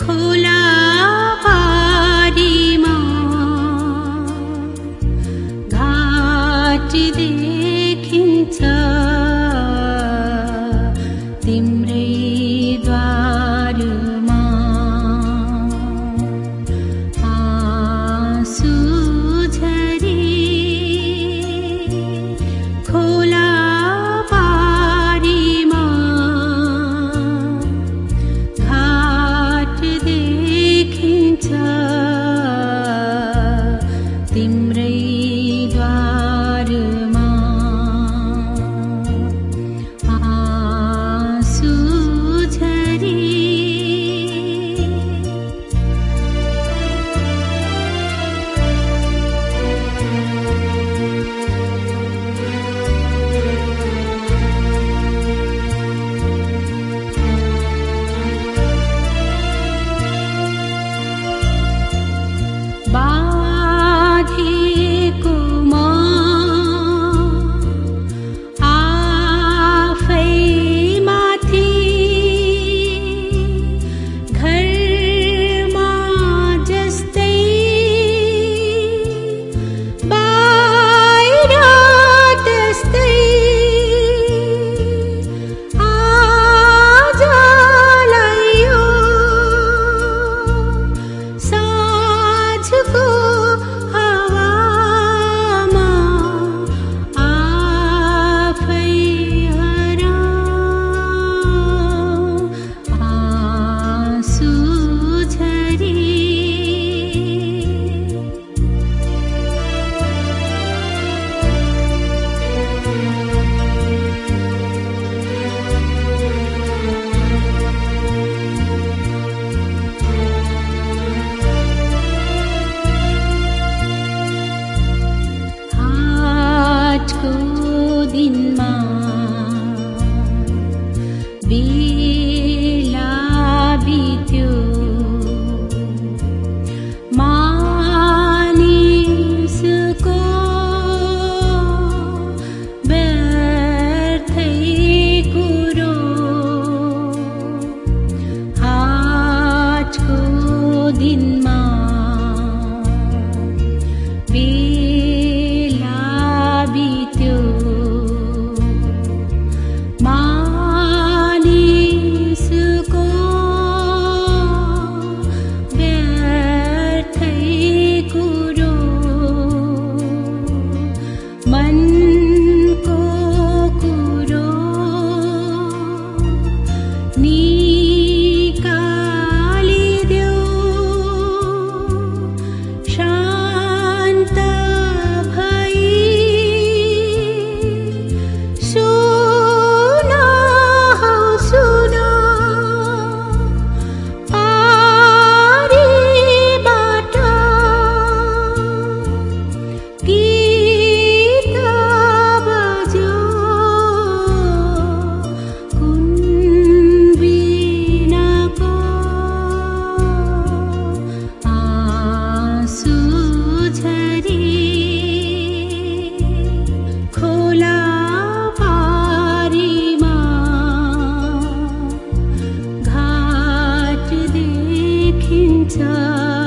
खोला पारीमा घाट देखिन्छ sun. मन time.